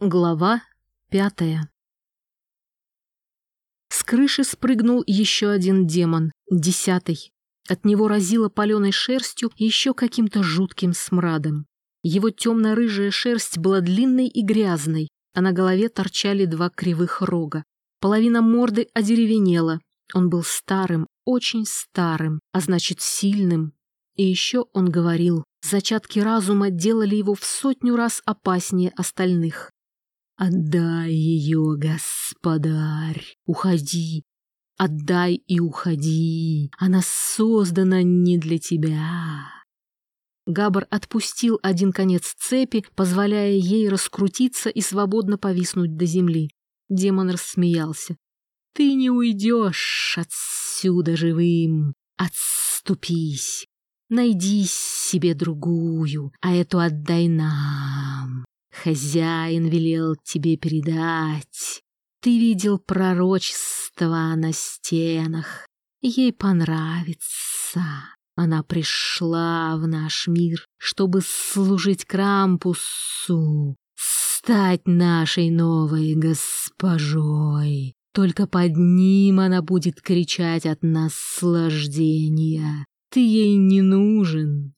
Глава пятая С крыши спрыгнул еще один демон, десятый. От него разило паленой шерстью и еще каким-то жутким смрадом. Его темно-рыжая шерсть была длинной и грязной, а на голове торчали два кривых рога. Половина морды одеревенела. Он был старым, очень старым, а значит сильным. И еще он говорил, зачатки разума делали его в сотню раз опаснее остальных. Отдай ее, господарь, уходи, отдай и уходи, она создана не для тебя. Габар отпустил один конец цепи, позволяя ей раскрутиться и свободно повиснуть до земли. Демон рассмеялся. «Ты не уйдешь отсюда живым. Отступись. Найди себе другую, а эту отдай нам. Хозяин велел тебе передать. Ты видел пророчество на стенах. Ей понравится. Она пришла в наш мир, чтобы служить Крампусу, стать нашей новой госпожой. Только под ним она будет кричать от наслаждения. Ты ей не нужен.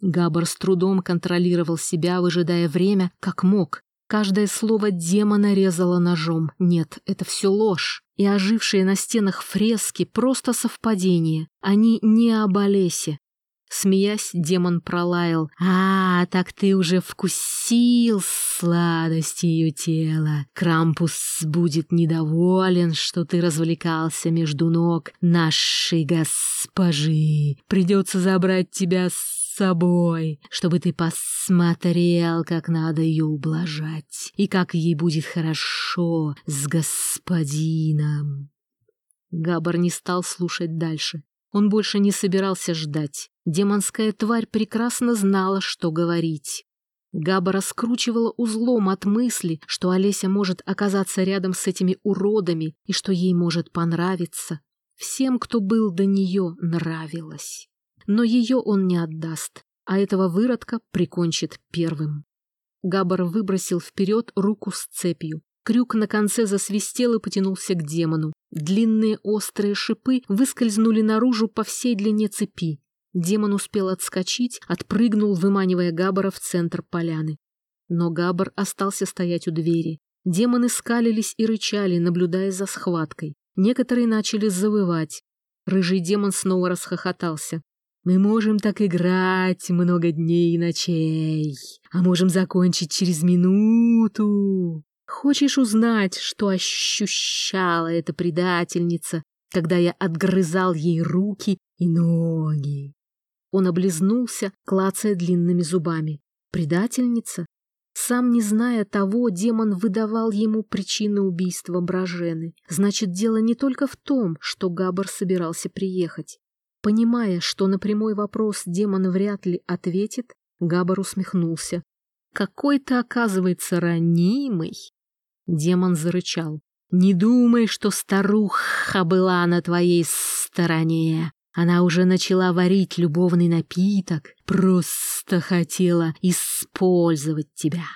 Габар с трудом контролировал себя, выжидая время, как мог. Каждое слово демона резало ножом. Нет, это все ложь. И ожившие на стенах фрески — просто совпадение. Они не об Олесе. Смеясь, демон пролаял. «А, так ты уже вкусил сладость ее тела. Крампус будет недоволен, что ты развлекался между ног нашей госпожи. Придется забрать тебя с собой, чтобы ты посмотрел, как надо ее ублажать и как ей будет хорошо с господином. Габар не стал слушать дальше. Он больше не собирался ждать. Демонская тварь прекрасно знала, что говорить. Габа раскручивала узлом от мысли, что Олеся может оказаться рядом с этими уродами и что ей может понравиться. Всем, кто был до нее, нравилось но ее он не отдаст, а этого выродка прикончит первым. Габар выбросил вперед руку с цепью. Крюк на конце засвистел и потянулся к демону. Длинные острые шипы выскользнули наружу по всей длине цепи. Демон успел отскочить, отпрыгнул, выманивая Габара в центр поляны. Но Габар остался стоять у двери. Демоны скалились и рычали, наблюдая за схваткой. Некоторые начали завывать. Рыжий демон снова расхохотался. Мы можем так играть много дней и ночей, а можем закончить через минуту. Хочешь узнать, что ощущала эта предательница, когда я отгрызал ей руки и ноги? Он облизнулся, клацая длинными зубами. Предательница? Сам не зная того, демон выдавал ему причины убийства Бражены. Значит, дело не только в том, что Габар собирался приехать. Понимая, что на прямой вопрос демон вряд ли ответит, Габар усмехнулся. «Какой ты, оказывается, ранимый!» Демон зарычал. «Не думай, что старуха была на твоей стороне. Она уже начала варить любовный напиток, просто хотела использовать тебя».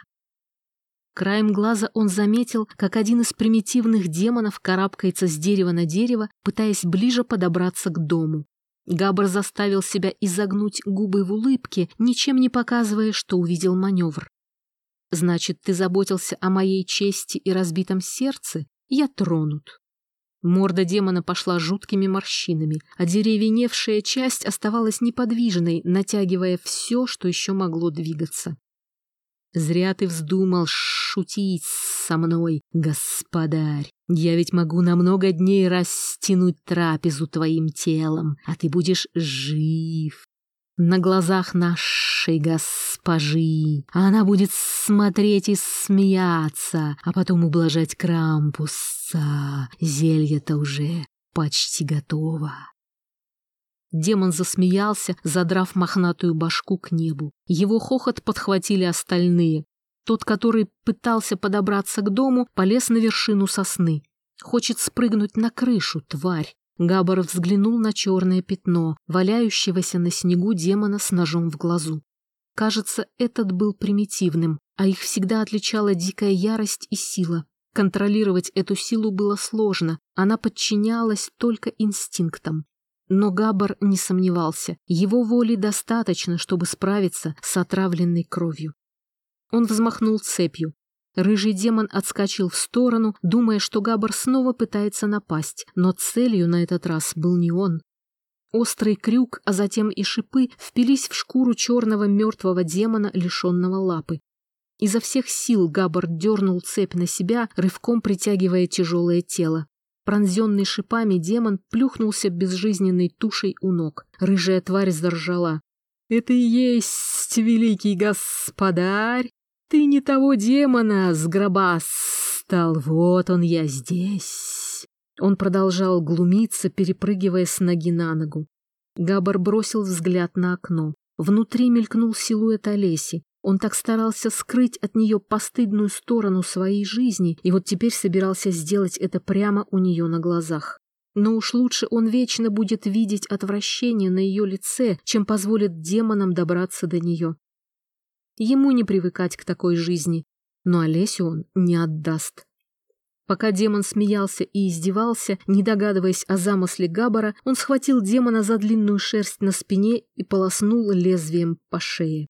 Краем глаза он заметил, как один из примитивных демонов карабкается с дерева на дерево, пытаясь ближе подобраться к дому. Габр заставил себя изогнуть губы в улыбке, ничем не показывая, что увидел маневр. «Значит, ты заботился о моей чести и разбитом сердце? Я тронут». Морда демона пошла жуткими морщинами, а деревеневшая часть оставалась неподвижной, натягивая все, что еще могло двигаться. Зря ты вздумал шутить со мной, господарь. Я ведь могу на много дней растянуть трапезу твоим телом, а ты будешь жив. На глазах нашей госпожи. Она будет смотреть и смеяться, а потом ублажать Крампуса. Зелье-то уже почти готово. Демон засмеялся, задрав мохнатую башку к небу. Его хохот подхватили остальные. Тот, который пытался подобраться к дому, полез на вершину сосны. Хочет спрыгнуть на крышу, тварь. Габар взглянул на черное пятно, валяющегося на снегу демона с ножом в глазу. Кажется, этот был примитивным, а их всегда отличала дикая ярость и сила. Контролировать эту силу было сложно, она подчинялась только инстинктам. Но Габар не сомневался, его воли достаточно, чтобы справиться с отравленной кровью. Он взмахнул цепью. Рыжий демон отскочил в сторону, думая, что Габар снова пытается напасть, но целью на этот раз был не он. Острый крюк, а затем и шипы впились в шкуру черного мертвого демона, лишенного лапы. Изо всех сил Габар дернул цепь на себя, рывком притягивая тяжелое тело. Пронзенный шипами демон плюхнулся безжизненной тушей у ног. Рыжая тварь заржала. «Это и есть великий господарь! Ты не того демона с гроба стал, вот он я здесь!» Он продолжал глумиться, перепрыгивая с ноги на ногу. Габар бросил взгляд на окно. Внутри мелькнул силуэт Олеси. Он так старался скрыть от нее постыдную сторону своей жизни, и вот теперь собирался сделать это прямо у нее на глазах. Но уж лучше он вечно будет видеть отвращение на ее лице, чем позволит демонам добраться до нее. Ему не привыкать к такой жизни, но Олесю он не отдаст. Пока демон смеялся и издевался, не догадываясь о замысле Габара, он схватил демона за длинную шерсть на спине и полоснул лезвием по шее.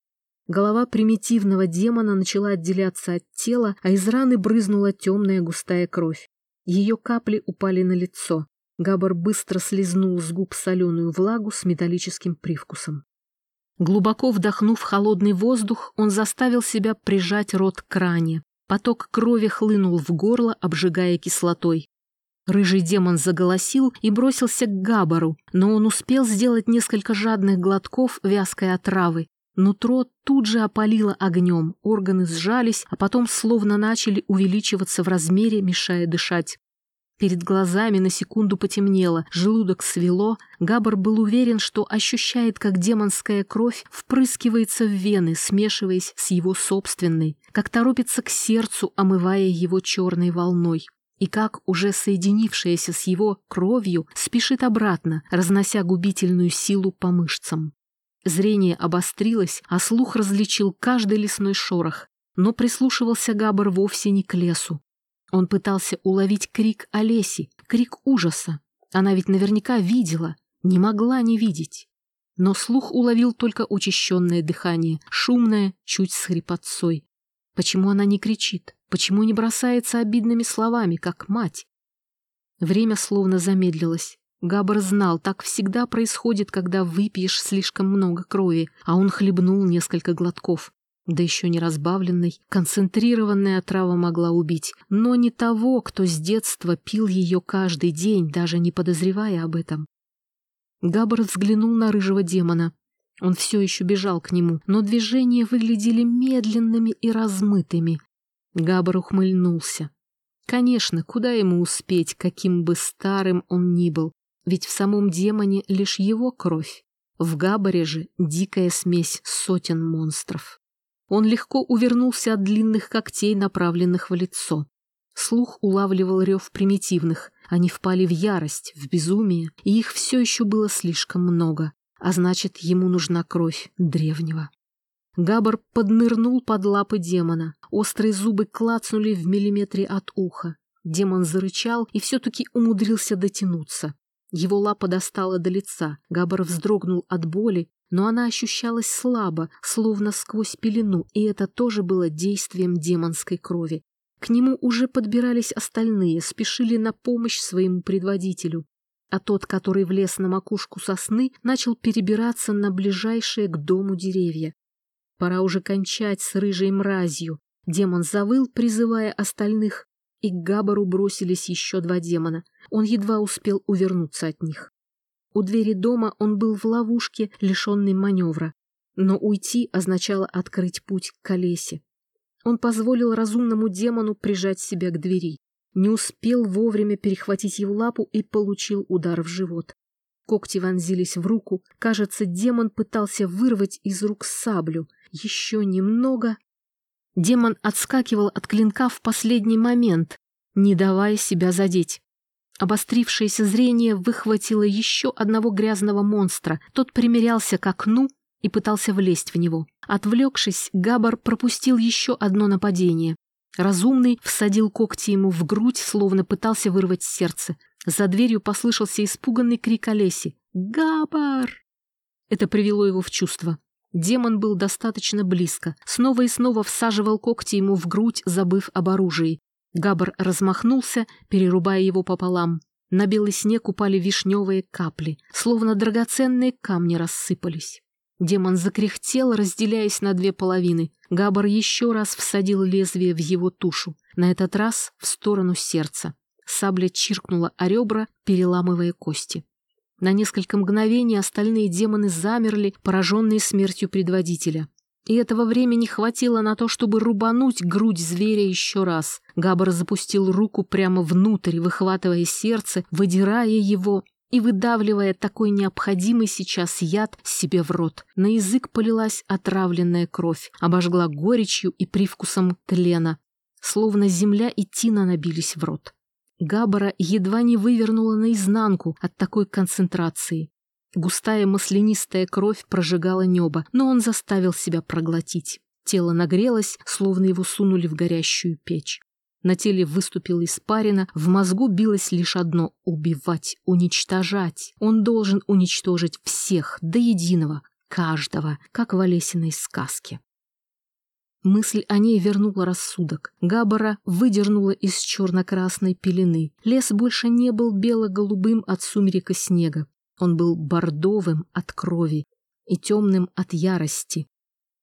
Голова примитивного демона начала отделяться от тела, а из раны брызнула темная густая кровь. Ее капли упали на лицо. Габар быстро слезнул с губ соленую влагу с металлическим привкусом. Глубоко вдохнув холодный воздух, он заставил себя прижать рот к ране. Поток крови хлынул в горло, обжигая кислотой. Рыжий демон заголосил и бросился к Габару, но он успел сделать несколько жадных глотков вязкой отравы. Нутро тут же опалило огнем, органы сжались, а потом словно начали увеличиваться в размере, мешая дышать. Перед глазами на секунду потемнело, желудок свело. Габар был уверен, что ощущает, как демонская кровь впрыскивается в вены, смешиваясь с его собственной, как торопится к сердцу, омывая его черной волной. И как, уже соединившаяся с его кровью, спешит обратно, разнося губительную силу по мышцам. Зрение обострилось, а слух различил каждый лесной шорох. Но прислушивался Габар вовсе не к лесу. Он пытался уловить крик Олеси, крик ужаса. Она ведь наверняка видела, не могла не видеть. Но слух уловил только учащенное дыхание, шумное, чуть с хрипотцой. Почему она не кричит? Почему не бросается обидными словами, как мать? Время словно замедлилось. Габр знал, так всегда происходит, когда выпьешь слишком много крови, а он хлебнул несколько глотков да еще не разбавленной, концентрированная отрава могла убить, но не того, кто с детства пил ее каждый день, даже не подозревая об этом. Габр взглянул на рыжего демона. Он все еще бежал к нему, но движения выглядели медленными и размытыми. Габр ухмыльнулся. Конечно, куда ему успеть, каким бы старым он ни был, ведь в самом демоне лишь его кровь. В Габаре же дикая смесь сотен монстров. Он легко увернулся от длинных когтей, направленных в лицо. Слух улавливал рев примитивных. Они впали в ярость, в безумие, и их все еще было слишком много. А значит, ему нужна кровь древнего. Габар поднырнул под лапы демона. Острые зубы клацнули в миллиметре от уха. Демон зарычал и все-таки умудрился дотянуться. Его лапа достала до лица. Габар вздрогнул от боли но она ощущалась слабо, словно сквозь пелену, и это тоже было действием демонской крови. К нему уже подбирались остальные, спешили на помощь своему предводителю. А тот, который влез на макушку сосны, начал перебираться на ближайшие к дому деревья. Пора уже кончать с рыжей мразью. Демон завыл, призывая остальных, и к Габару бросились еще два демона. Он едва успел увернуться от них. У двери дома он был в ловушке, лишенной маневра, но уйти означало открыть путь к колесе. Он позволил разумному демону прижать себя к двери, не успел вовремя перехватить его лапу и получил удар в живот. Когти вонзились в руку, кажется, демон пытался вырвать из рук саблю. Еще немного... Демон отскакивал от клинка в последний момент, не давая себя задеть. Обострившееся зрение выхватило еще одного грязного монстра. Тот примерялся к окну, и пытался влезть в него. Отвлекшись, Габар пропустил еще одно нападение. Разумный всадил когти ему в грудь, словно пытался вырвать сердце. За дверью послышался испуганный крик Олеси. «Габар!» Это привело его в чувство. Демон был достаточно близко. Снова и снова всаживал когти ему в грудь, забыв об оружии. Габар размахнулся, перерубая его пополам. На белый снег упали вишневые капли, словно драгоценные камни рассыпались. Демон закряхтел, разделяясь на две половины. Габар еще раз всадил лезвие в его тушу, на этот раз в сторону сердца. Сабля чиркнула о ребра, переламывая кости. На несколько мгновений остальные демоны замерли, пораженные смертью предводителя. И этого времени хватило на то, чтобы рубануть грудь зверя еще раз. Габар запустил руку прямо внутрь, выхватывая сердце, выдирая его и выдавливая такой необходимый сейчас яд себе в рот. На язык полилась отравленная кровь, обожгла горечью и привкусом тлена, словно земля и тина набились в рот. Габара едва не вывернула наизнанку от такой концентрации. Густая маслянистая кровь прожигала небо, но он заставил себя проглотить. Тело нагрелось, словно его сунули в горящую печь. На теле выступила испарина, в мозгу билось лишь одно — убивать, уничтожать. Он должен уничтожить всех, до единого, каждого, как в Олесиной сказке. Мысль о ней вернула рассудок. Габара выдернула из черно-красной пелены. Лес больше не был бело-голубым от сумерека снега. Он был бордовым от крови и темным от ярости.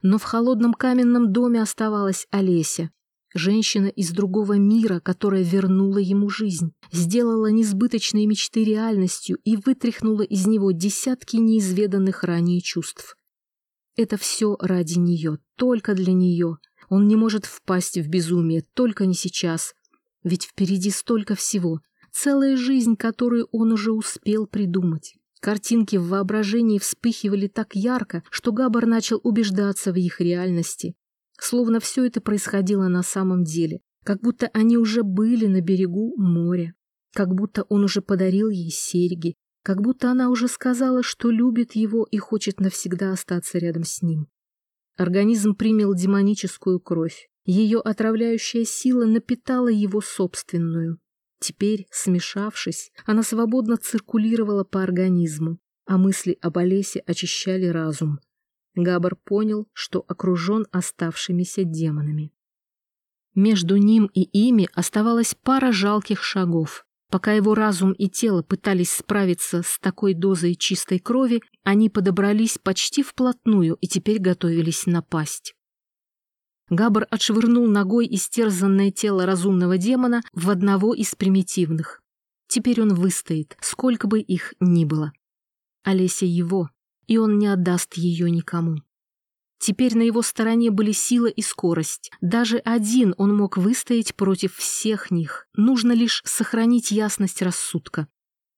Но в холодном каменном доме оставалась Олеся, женщина из другого мира, которая вернула ему жизнь, сделала несбыточные мечты реальностью и вытряхнула из него десятки неизведанных ранее чувств. Это все ради нее, только для нее. Он не может впасть в безумие, только не сейчас. Ведь впереди столько всего, целая жизнь, которую он уже успел придумать. Картинки в воображении вспыхивали так ярко, что Габар начал убеждаться в их реальности. Словно все это происходило на самом деле, как будто они уже были на берегу моря, как будто он уже подарил ей серьги, как будто она уже сказала, что любит его и хочет навсегда остаться рядом с ним. Организм принял демоническую кровь. Ее отравляющая сила напитала его собственную. Теперь, смешавшись, она свободно циркулировала по организму, а мысли об Олесе очищали разум. Габар понял, что окружен оставшимися демонами. Между ним и ими оставалась пара жалких шагов. Пока его разум и тело пытались справиться с такой дозой чистой крови, они подобрались почти вплотную и теперь готовились напасть. Габр отшвырнул ногой истерзанное тело разумного демона в одного из примитивных. Теперь он выстоит, сколько бы их ни было. Олеся его, и он не отдаст ее никому. Теперь на его стороне были сила и скорость. Даже один он мог выстоять против всех них. Нужно лишь сохранить ясность рассудка.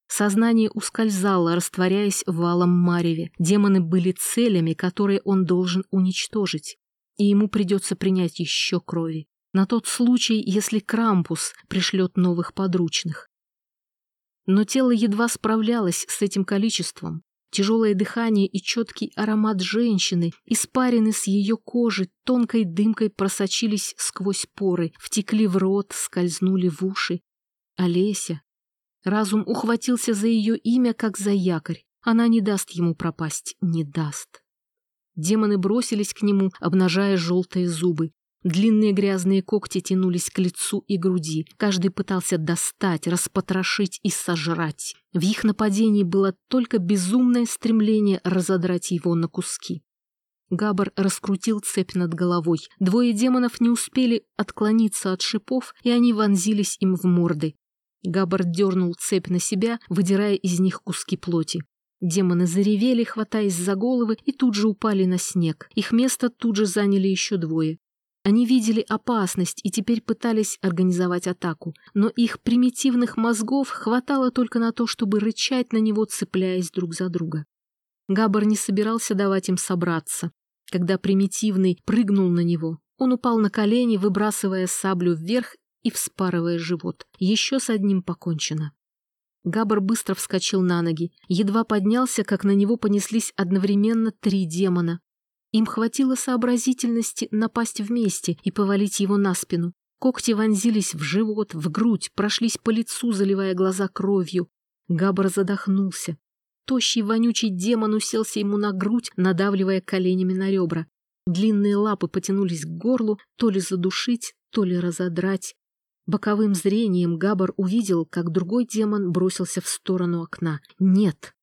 Сознание ускользало, растворяясь в валом мареве. Демоны были целями, которые он должен уничтожить. И ему придется принять еще крови. На тот случай, если Крампус пришлет новых подручных. Но тело едва справлялось с этим количеством. Тяжелое дыхание и четкий аромат женщины, испарены с ее кожи, тонкой дымкой просочились сквозь поры, втекли в рот, скользнули в уши. Олеся. Разум ухватился за ее имя, как за якорь. Она не даст ему пропасть, не даст. Демоны бросились к нему, обнажая желтые зубы. Длинные грязные когти тянулись к лицу и груди. Каждый пытался достать, распотрошить и сожрать. В их нападении было только безумное стремление разодрать его на куски. Габар раскрутил цепь над головой. Двое демонов не успели отклониться от шипов, и они вонзились им в морды. Габар дернул цепь на себя, выдирая из них куски плоти. Демоны заревели, хватаясь за головы, и тут же упали на снег. Их место тут же заняли еще двое. Они видели опасность и теперь пытались организовать атаку, но их примитивных мозгов хватало только на то, чтобы рычать на него, цепляясь друг за друга. Габар не собирался давать им собраться. Когда примитивный прыгнул на него, он упал на колени, выбрасывая саблю вверх и вспарывая живот. Еще с одним покончено. Габар быстро вскочил на ноги, едва поднялся, как на него понеслись одновременно три демона. Им хватило сообразительности напасть вместе и повалить его на спину. Когти вонзились в живот, в грудь, прошлись по лицу, заливая глаза кровью. Габар задохнулся. Тощий вонючий демон уселся ему на грудь, надавливая коленями на ребра. Длинные лапы потянулись к горлу, то ли задушить, то ли разодрать. Боковым зрением Габар увидел, как другой демон бросился в сторону окна. Нет!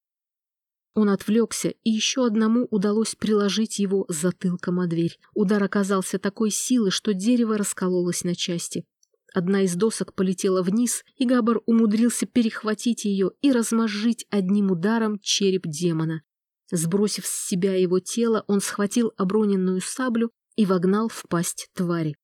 Он отвлекся, и еще одному удалось приложить его затылком о дверь. Удар оказался такой силы, что дерево раскололось на части. Одна из досок полетела вниз, и Габар умудрился перехватить ее и размозжить одним ударом череп демона. Сбросив с себя его тело, он схватил оброненную саблю и вогнал в пасть твари.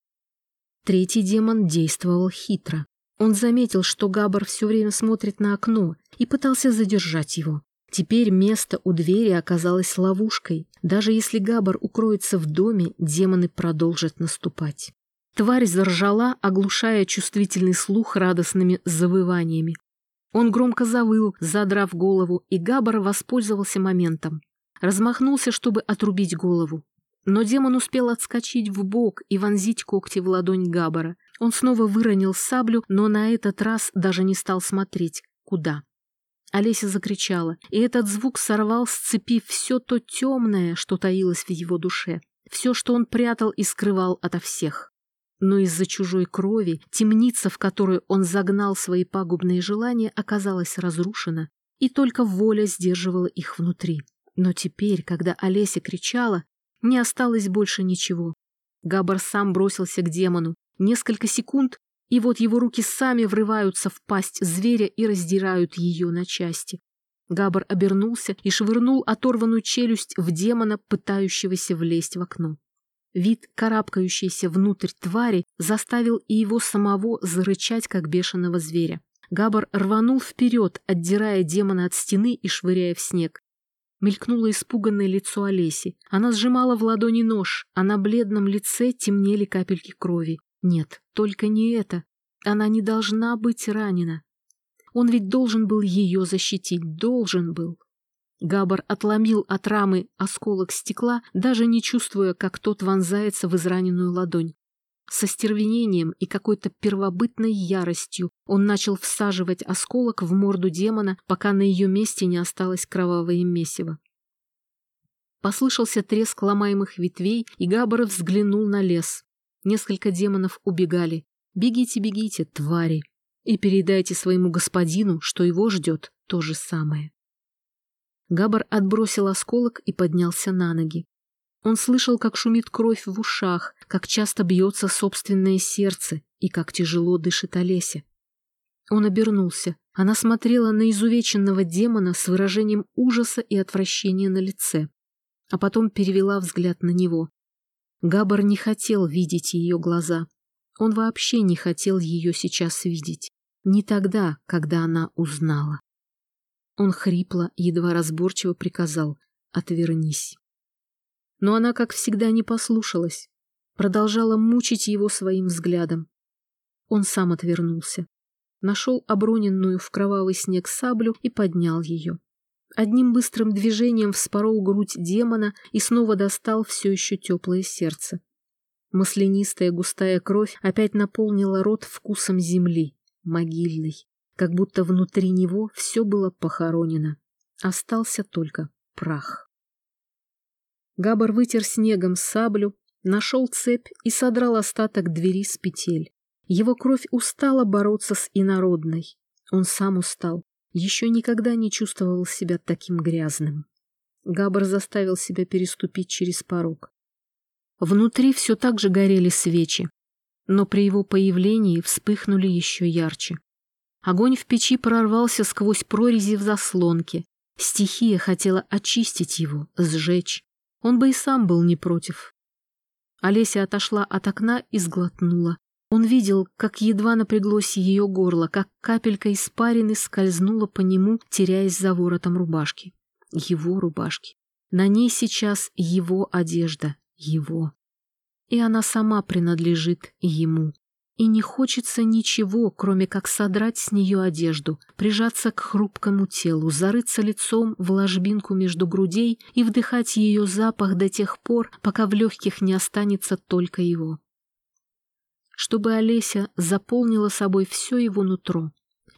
Третий демон действовал хитро. Он заметил, что Габар все время смотрит на окно, и пытался задержать его. Теперь место у двери оказалось ловушкой. Даже если Габар укроется в доме, демоны продолжат наступать. Тварь заржала, оглушая чувствительный слух радостными завываниями. Он громко завыл, задрав голову, и Габар воспользовался моментом. Размахнулся, чтобы отрубить голову. Но демон успел отскочить в бок и вонзить когти в ладонь Габара. Он снова выронил саблю, но на этот раз даже не стал смотреть, куда. Олеся закричала, и этот звук сорвал с цепи все то темное, что таилось в его душе, все, что он прятал и скрывал ото всех. Но из-за чужой крови темница, в которую он загнал свои пагубные желания, оказалась разрушена, и только воля сдерживала их внутри. Но теперь, когда Олеся кричала, не осталось больше ничего. Габар сам бросился к демону. Несколько секунд, и вот его руки сами врываются в пасть зверя и раздирают ее на части. Габар обернулся и швырнул оторванную челюсть в демона, пытающегося влезть в окно. Вид карабкающейся внутрь твари заставил и его самого зарычать, как бешеного зверя. Габар рванул вперед, отдирая демона от стены и швыряя в снег. Мелькнуло испуганное лицо Олеси. Она сжимала в ладони нож, а на бледном лице темнели капельки крови. Нет, только не это. Она не должна быть ранена. Он ведь должен был ее защитить, должен был. Габар отломил от рамы осколок стекла, даже не чувствуя, как тот вонзается в израненную ладонь. Со стервенением и какой-то первобытной яростью он начал всаживать осколок в морду демона, пока на ее месте не осталось кровавое месиво. Послышался треск ломаемых ветвей, и Габар взглянул на лес. Несколько демонов убегали. «Бегите, бегите, твари!» И передайте своему господину, что его ждет то же самое. Габар отбросил осколок и поднялся на ноги. Он слышал, как шумит кровь в ушах, как часто бьется собственное сердце и как тяжело дышит Олеся. Он обернулся. Она смотрела на изувеченного демона с выражением ужаса и отвращения на лице, а потом перевела взгляд на него. Габар не хотел видеть ее глаза. Он вообще не хотел ее сейчас видеть. Не тогда, когда она узнала. Он хрипло, едва разборчиво приказал «Отвернись». Но она, как всегда, не послушалась. Продолжала мучить его своим взглядом. Он сам отвернулся. Нашел оброненную в кровавый снег саблю и поднял ее. Одним быстрым движением вспорол грудь демона и снова достал все еще теплое сердце. Маслянистая густая кровь опять наполнила рот вкусом земли, могильной, как будто внутри него все было похоронено. Остался только прах. Габар вытер снегом саблю, нашел цепь и содрал остаток двери с петель. Его кровь устала бороться с инородной. Он сам устал еще никогда не чувствовал себя таким грязным. Габр заставил себя переступить через порог. Внутри все так же горели свечи, но при его появлении вспыхнули еще ярче. Огонь в печи прорвался сквозь прорези в заслонке. Стихия хотела очистить его, сжечь. Он бы и сам был не против. Олеся отошла от окна и сглотнула. Он видел, как едва напряглось ее горло, как капелька испарины скользнула по нему, теряясь за воротом рубашки. Его рубашки. На ней сейчас его одежда, его. И она сама принадлежит ему. И не хочется ничего, кроме как содрать с нее одежду, прижаться к хрупкому телу, зарыться лицом в ложбинку между грудей и вдыхать ее запах до тех пор, пока в легких не останется только его. Чтобы Олеся заполнила собой все его нутро.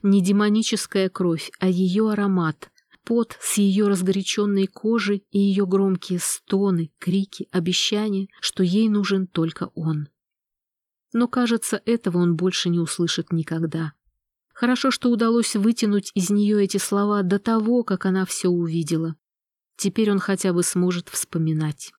Не демоническая кровь, а ее аромат, пот с ее разгоряченной кожи и ее громкие стоны, крики, обещания, что ей нужен только он но, кажется, этого он больше не услышит никогда. Хорошо, что удалось вытянуть из нее эти слова до того, как она все увидела. Теперь он хотя бы сможет вспоминать.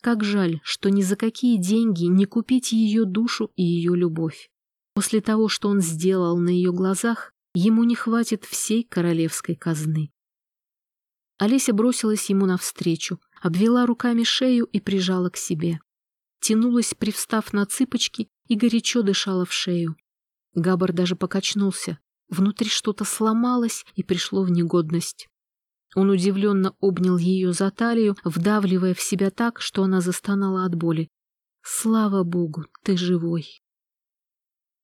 Как жаль, что ни за какие деньги не купить ее душу и ее любовь. После того, что он сделал на ее глазах, ему не хватит всей королевской казны. Олеся бросилась ему навстречу, обвела руками шею и прижала к себе. Тянулась, привстав на цыпочки, и горячо дышала в шею. Габар даже покачнулся. Внутри что-то сломалось и пришло в негодность. Он удивленно обнял ее за талию, вдавливая в себя так, что она застонала от боли. «Слава Богу, ты живой!»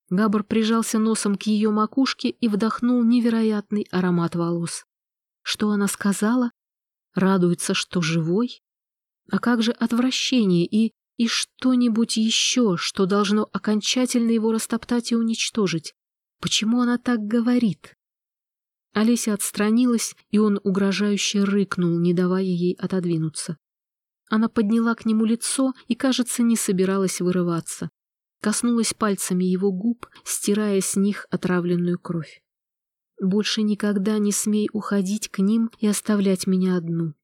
Габар прижался носом к ее макушке и вдохнул невероятный аромат волос. Что она сказала? Радуется, что живой? А как же отвращение и и что-нибудь еще, что должно окончательно его растоптать и уничтожить. Почему она так говорит? Олеся отстранилась, и он угрожающе рыкнул, не давая ей отодвинуться. Она подняла к нему лицо и, кажется, не собиралась вырываться. Коснулась пальцами его губ, стирая с них отравленную кровь. «Больше никогда не смей уходить к ним и оставлять меня одну».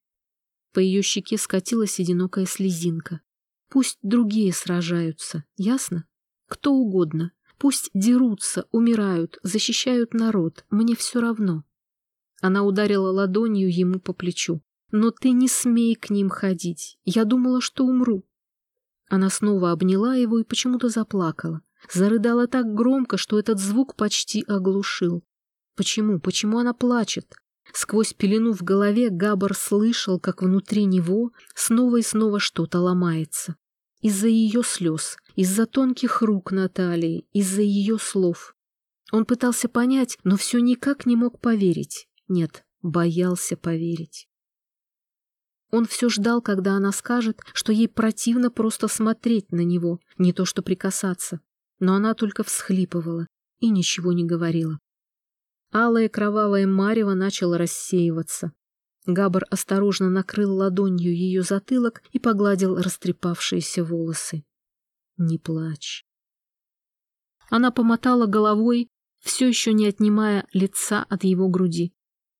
По ее щеке скатилась одинокая слезинка. Пусть другие сражаются, ясно? Кто угодно. Пусть дерутся, умирают, защищают народ. Мне все равно. Она ударила ладонью ему по плечу. Но ты не смей к ним ходить. Я думала, что умру. Она снова обняла его и почему-то заплакала. Зарыдала так громко, что этот звук почти оглушил. Почему? Почему она плачет? Сквозь пелену в голове Габар слышал, как внутри него снова и снова что-то ломается. Из-за ее слез, из-за тонких рук Натальи, из-за ее слов. Он пытался понять, но все никак не мог поверить. Нет, боялся поверить. Он все ждал, когда она скажет, что ей противно просто смотреть на него, не то что прикасаться. Но она только всхлипывала и ничего не говорила. Алое кровавое марево начало рассеиваться. Габар осторожно накрыл ладонью ее затылок и погладил растрепавшиеся волосы. «Не плачь». Она помотала головой, все еще не отнимая лица от его груди.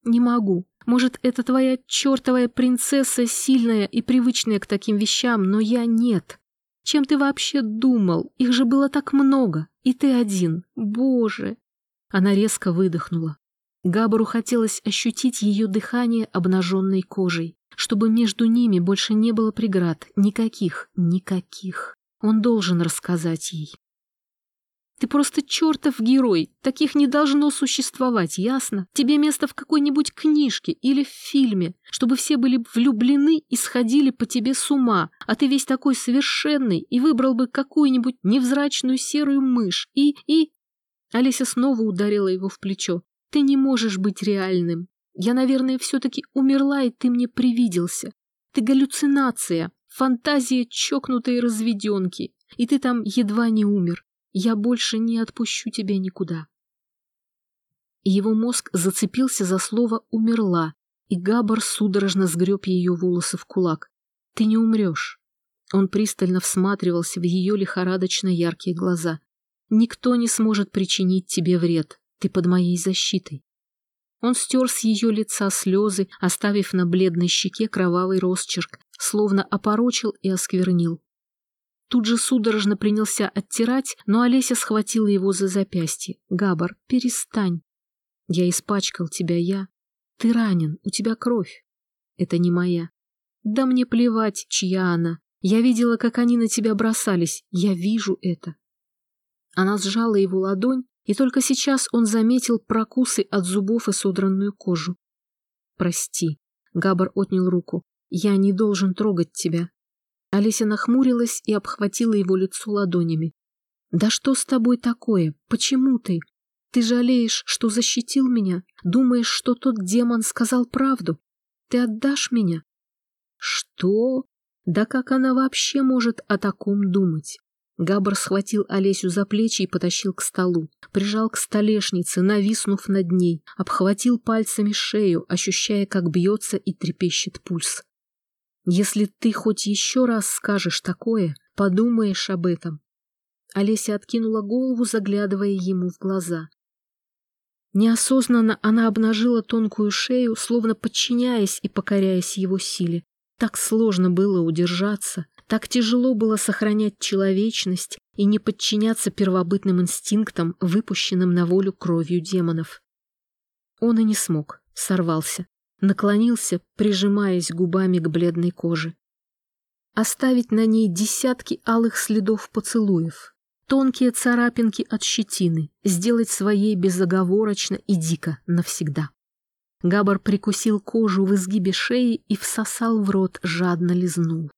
«Не могу. Может, это твоя чертовая принцесса сильная и привычная к таким вещам, но я нет. Чем ты вообще думал? Их же было так много, и ты один. Боже!» Она резко выдохнула. Габару хотелось ощутить ее дыхание обнаженной кожей, чтобы между ними больше не было преград, никаких, никаких. Он должен рассказать ей. Ты просто чертов герой, таких не должно существовать, ясно? Тебе место в какой-нибудь книжке или в фильме, чтобы все были влюблены и сходили по тебе с ума, а ты весь такой совершенный и выбрал бы какую-нибудь невзрачную серую мышь и... и... Олеся снова ударила его в плечо. Ты не можешь быть реальным. Я, наверное, все-таки умерла, и ты мне привиделся. Ты галлюцинация, фантазия чокнутой разведенки, и ты там едва не умер. Я больше не отпущу тебя никуда. Его мозг зацепился за слово «умерла», и Габар судорожно сгреб ее волосы в кулак. «Ты не умрешь». Он пристально всматривался в ее лихорадочно яркие глаза. «Никто не сможет причинить тебе вред. Ты под моей защитой. Он стер с ее лица слезы, оставив на бледной щеке кровавый росчерк, словно опорочил и осквернил. Тут же судорожно принялся оттирать, но Олеся схватила его за запястье. «Габар, перестань. Я испачкал тебя, я. Ты ранен, у тебя кровь. Это не моя. Да мне плевать, чья она. Я видела, как они на тебя бросались. Я вижу это». Она сжала его ладонь, и только сейчас он заметил прокусы от зубов и содранную кожу. «Прости», — Габар отнял руку, — «я не должен трогать тебя». Олеся нахмурилась и обхватила его лицо ладонями. «Да что с тобой такое? Почему ты? Ты жалеешь, что защитил меня? Думаешь, что тот демон сказал правду? Ты отдашь меня?» «Что? Да как она вообще может о таком думать?» Габр схватил Олесю за плечи и потащил к столу, прижал к столешнице, нависнув над ней, обхватил пальцами шею, ощущая, как бьется и трепещет пульс. «Если ты хоть еще раз скажешь такое, подумаешь об этом». Олеся откинула голову, заглядывая ему в глаза. Неосознанно она обнажила тонкую шею, словно подчиняясь и покоряясь его силе. Так сложно было удержаться, так тяжело было сохранять человечность и не подчиняться первобытным инстинктам, выпущенным на волю кровью демонов. Он и не смог, сорвался, наклонился, прижимаясь губами к бледной коже. Оставить на ней десятки алых следов поцелуев, тонкие царапинки от щетины, сделать своей безоговорочно и дико навсегда. Габар прикусил кожу в изгибе шеи и всосал в рот, жадно лизнул.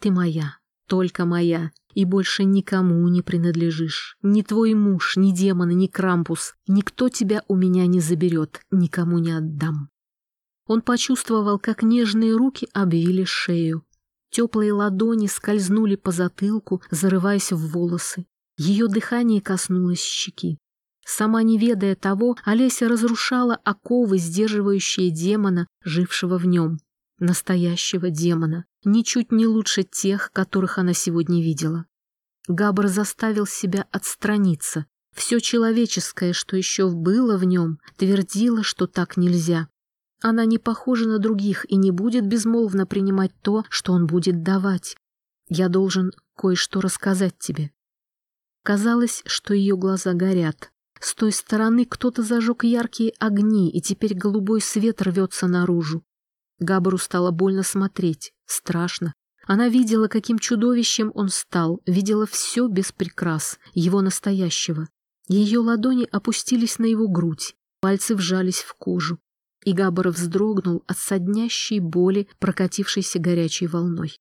Ты моя, только моя, и больше никому не принадлежишь. Ни твой муж, ни демоны, ни Крампус. Никто тебя у меня не заберет, никому не отдам. Он почувствовал, как нежные руки обвили шею. Теплые ладони скользнули по затылку, зарываясь в волосы. Ее дыхание коснулось щеки. Сама не ведая того, Олеся разрушала оковы, сдерживающие демона, жившего в нем настоящего демона, ничуть не лучше тех, которых она сегодня видела. Габр заставил себя отстраниться. Все человеческое, что еще было в нем, твердило, что так нельзя. Она не похожа на других и не будет безмолвно принимать то, что он будет давать. Я должен кое-что рассказать тебе. Казалось, что ее глаза горят. С той стороны кто-то зажег яркие огни, и теперь голубой свет рвется наружу. Габару стало больно смотреть, страшно. Она видела, каким чудовищем он стал, видела все без прикрас, его настоящего. Ее ладони опустились на его грудь, пальцы вжались в кожу. И Габар вздрогнул от соднящей боли, прокатившейся горячей волной.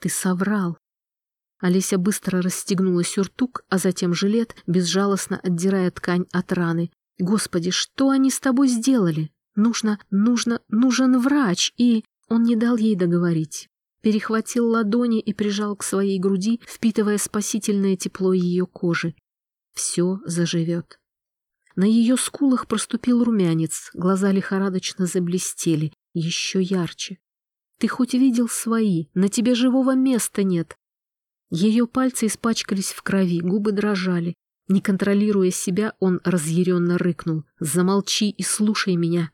«Ты соврал!» Олеся быстро расстегнула сюртук, а затем жилет, безжалостно отдирая ткань от раны. «Господи, что они с тобой сделали?» Нужно, нужно, нужен врач, и... Он не дал ей договорить. Перехватил ладони и прижал к своей груди, впитывая спасительное тепло ее кожи. Все заживет. На ее скулах проступил румянец, глаза лихорадочно заблестели, еще ярче. Ты хоть видел свои, на тебе живого места нет. Ее пальцы испачкались в крови, губы дрожали. Не контролируя себя, он разъяренно рыкнул. «Замолчи и слушай меня!»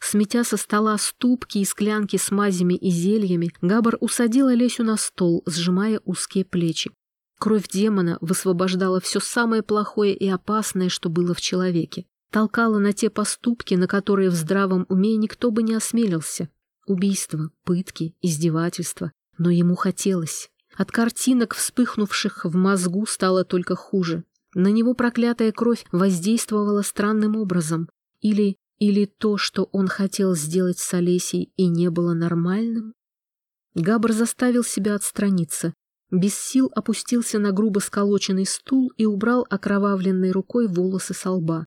Сметя со стола ступки и склянки с мазями и зельями, Габар усадил Олесю на стол, сжимая узкие плечи. Кровь демона высвобождала все самое плохое и опасное, что было в человеке. Толкала на те поступки, на которые в здравом уме никто бы не осмелился. Убийство, пытки, издевательства. Но ему хотелось. От картинок, вспыхнувших в мозгу, стало только хуже. На него проклятая кровь воздействовала странным образом. Или или то, что он хотел сделать с Олесей и не было нормальным? Габр заставил себя отстраниться. Без сил опустился на грубо сколоченный стул и убрал окровавленной рукой волосы со лба.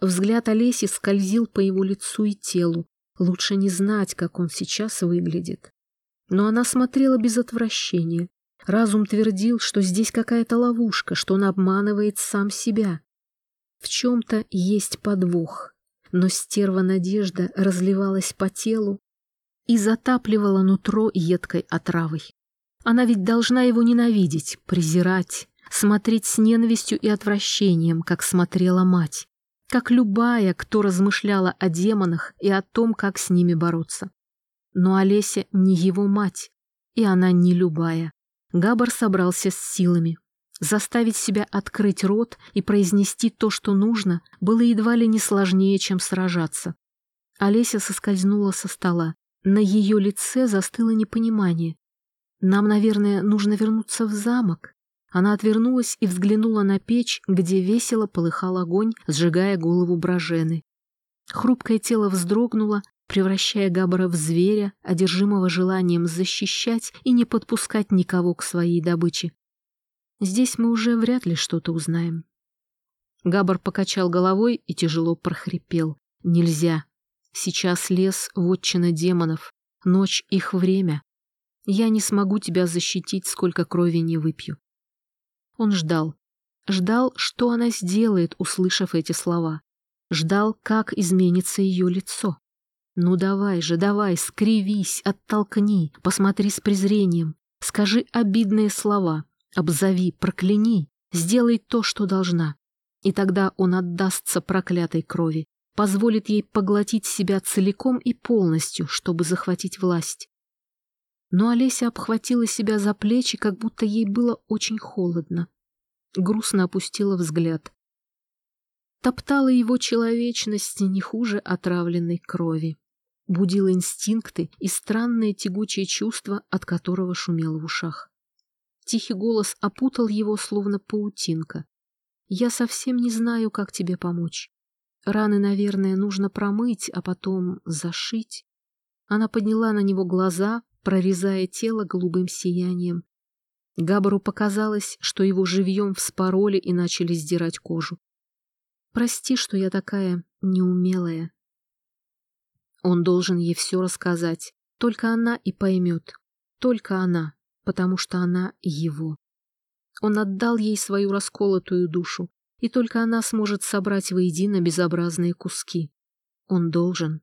Взгляд Олеси скользил по его лицу и телу. Лучше не знать, как он сейчас выглядит. Но она смотрела без отвращения. Разум твердил, что здесь какая-то ловушка, что он обманывает сам себя. В чем-то есть подвох но стерва надежда разливалась по телу и затапливала нутро едкой отравой. Она ведь должна его ненавидеть, презирать, смотреть с ненавистью и отвращением, как смотрела мать, как любая, кто размышляла о демонах и о том, как с ними бороться. Но Олеся не его мать, и она не любая. Габар собрался с силами, Заставить себя открыть рот и произнести то, что нужно, было едва ли не сложнее, чем сражаться. Олеся соскользнула со стола. На ее лице застыло непонимание. «Нам, наверное, нужно вернуться в замок». Она отвернулась и взглянула на печь, где весело полыхал огонь, сжигая голову Брожены. Хрупкое тело вздрогнуло, превращая Габара в зверя, одержимого желанием защищать и не подпускать никого к своей добыче. Здесь мы уже вряд ли что-то узнаем. Габар покачал головой и тяжело прохрипел. Нельзя. Сейчас лес — вотчина демонов. Ночь — их время. Я не смогу тебя защитить, сколько крови не выпью. Он ждал. Ждал, что она сделает, услышав эти слова. Ждал, как изменится ее лицо. Ну давай же, давай, скривись, оттолкни, посмотри с презрением, скажи обидные слова, обзови, прокляни, сделай то, что должна. И тогда он отдастся проклятой крови, позволит ей поглотить себя целиком и полностью, чтобы захватить власть. Но Олеся обхватила себя за плечи, как будто ей было очень холодно. Грустно опустила взгляд. Топтала его человечность не хуже отравленной крови. Будила инстинкты и странное тягучее чувство, от которого шумело в ушах. Тихий голос опутал его, словно паутинка. «Я совсем не знаю, как тебе помочь. Раны, наверное, нужно промыть, а потом зашить». Она подняла на него глаза, прорезая тело голубым сиянием. Габару показалось, что его живьем вспороли и начали сдирать кожу. «Прости, что я такая неумелая». Он должен ей все рассказать. Только она и поймет. Только она, потому что она его. Он отдал ей свою расколотую душу, и только она сможет собрать воедино безобразные куски. Он должен.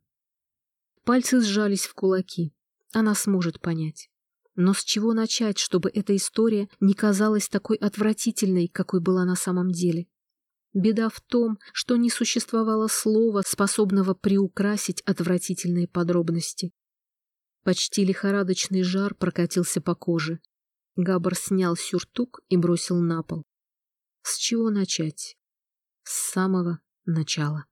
Пальцы сжались в кулаки. Она сможет понять. Но с чего начать, чтобы эта история не казалась такой отвратительной, какой была на самом деле? Беда в том, что не существовало слова, способного приукрасить отвратительные подробности. Почти лихорадочный жар прокатился по коже. Габар снял сюртук и бросил на пол. С чего начать? С самого начала.